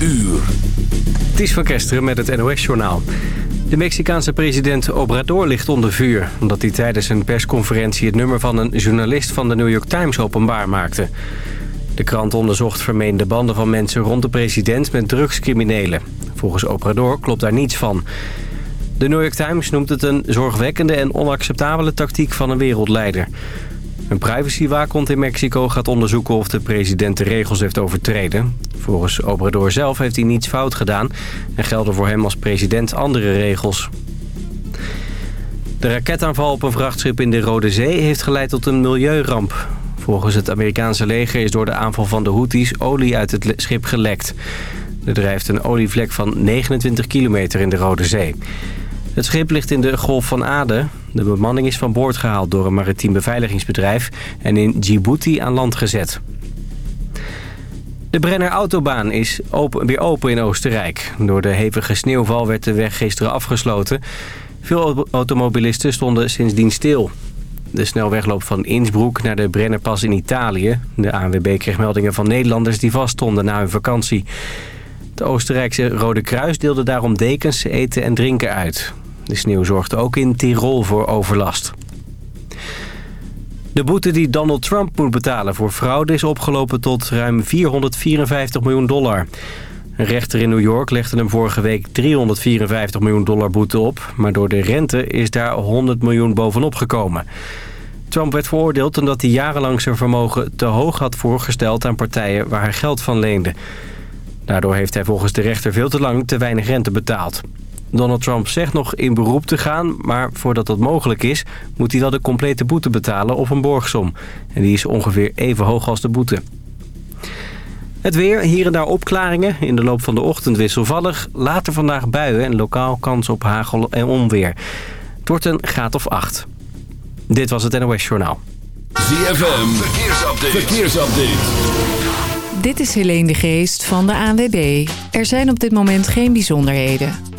uur. Het is van Kesteren met het NOS-journaal. De Mexicaanse president Obrador ligt onder vuur... omdat hij tijdens een persconferentie het nummer van een journalist van de New York Times openbaar maakte. De krant onderzocht vermeende banden van mensen rond de president met drugscriminelen. Volgens Obrador klopt daar niets van. De New York Times noemt het een zorgwekkende en onacceptabele tactiek van een wereldleider... Een privacywaakhond in Mexico gaat onderzoeken of de president de regels heeft overtreden. Volgens Obrador zelf heeft hij niets fout gedaan en gelden voor hem als president andere regels. De raketaanval op een vrachtschip in de Rode Zee heeft geleid tot een milieuramp. Volgens het Amerikaanse leger is door de aanval van de Houthis olie uit het schip gelekt. Er drijft een olievlek van 29 kilometer in de Rode Zee. Het schip ligt in de Golf van Aden. De bemanning is van boord gehaald door een maritiem beveiligingsbedrijf en in Djibouti aan land gezet. De Brenner Autobaan is open, weer open in Oostenrijk. Door de hevige sneeuwval werd de weg gisteren afgesloten. Veel automobilisten stonden sindsdien stil. De snelweg loopt van Innsbruck naar de Brennerpas in Italië. De ANWB kreeg meldingen van Nederlanders die vaststonden na hun vakantie. Het Oostenrijkse Rode Kruis deelde daarom dekens, eten en drinken uit. De sneeuw zorgde ook in Tirol voor overlast. De boete die Donald Trump moet betalen voor fraude is opgelopen tot ruim 454 miljoen dollar. Een rechter in New York legde hem vorige week 354 miljoen dollar boete op... maar door de rente is daar 100 miljoen bovenop gekomen. Trump werd veroordeeld omdat hij jarenlang zijn vermogen te hoog had voorgesteld... aan partijen waar hij geld van leende. Daardoor heeft hij volgens de rechter veel te lang te weinig rente betaald. Donald Trump zegt nog in beroep te gaan, maar voordat dat mogelijk is... moet hij dan de complete boete betalen of een borgsom. En die is ongeveer even hoog als de boete. Het weer, hier en daar opklaringen. In de loop van de ochtend wisselvallig. Later vandaag buien en lokaal kans op hagel en onweer. Het wordt een graad of acht. Dit was het NOS Journaal. ZFM, Dit is Helene de Geest van de ANWB. Er zijn op dit moment geen bijzonderheden.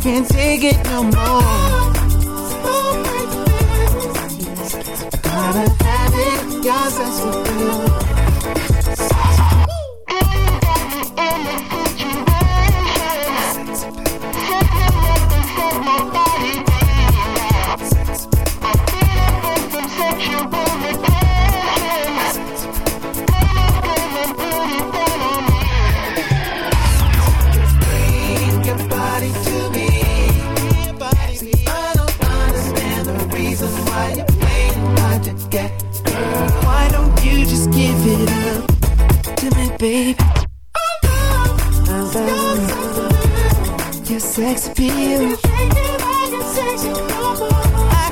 can't take it no more. I gotta have it, yes, that's what sex appeal. I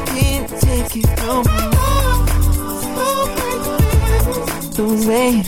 can't take it no more. The way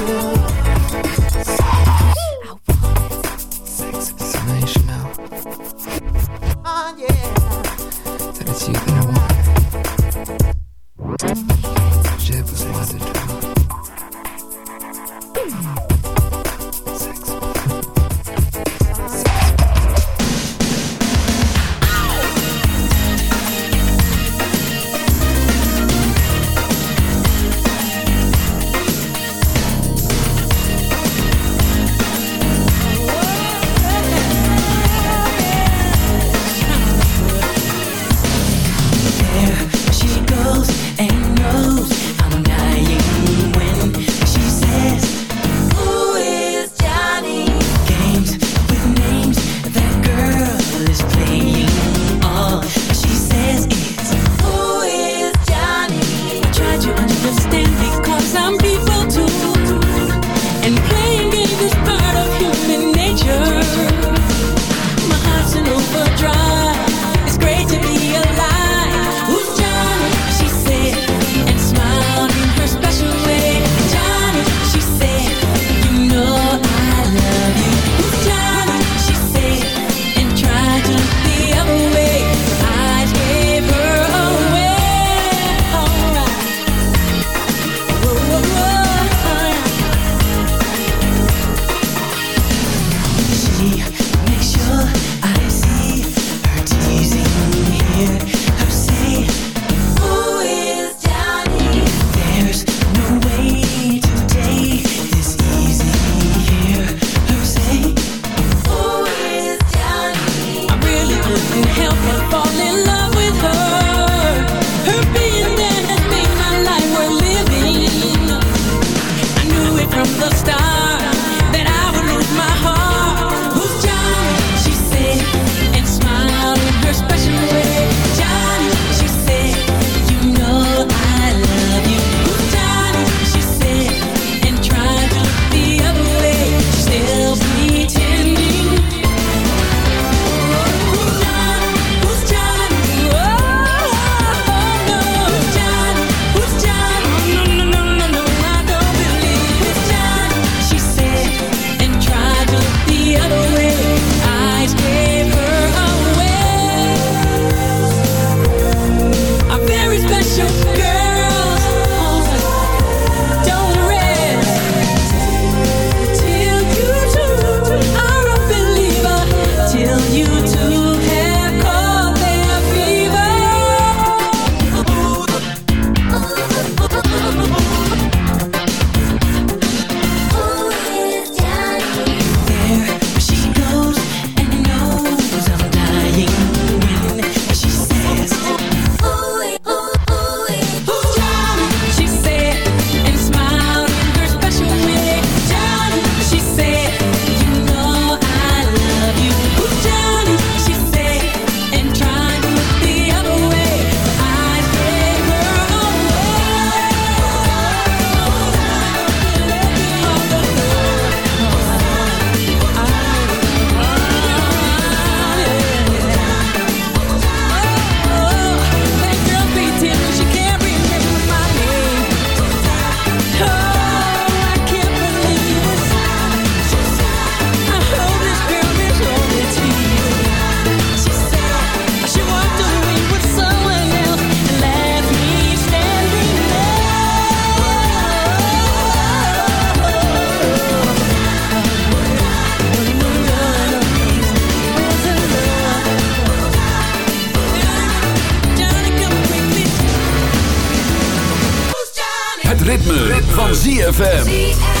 ZFM.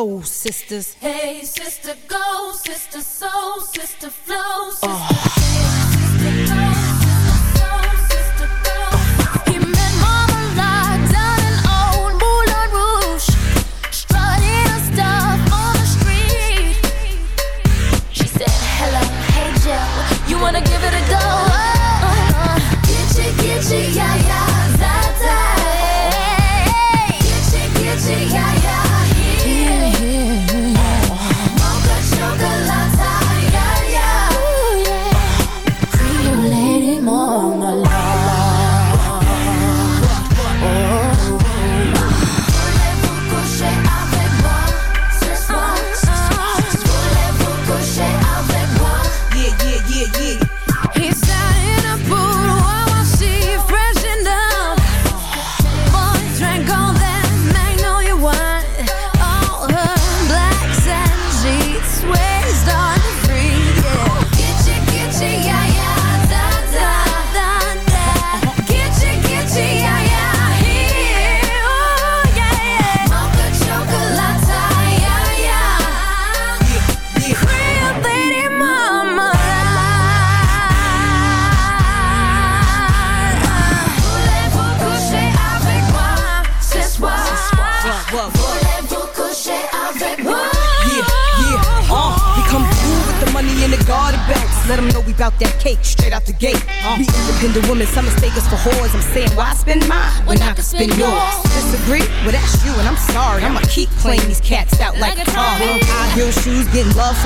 Hello, sisters. Hey, sister.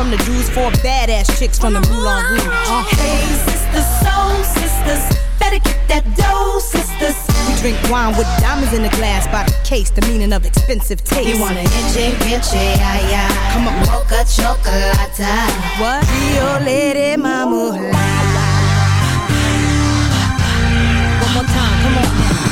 from the dudes four badass chicks from the Moulin Rouge. Uh. Hey, sisters, soul sisters, better get that dough, sisters. We drink wine with diamonds in the glass by the case, the meaning of expensive taste. You wanna enche, enche, ay, ay. Come on, mocha chocolate. What? Rio Lady Mama. One more time, come on.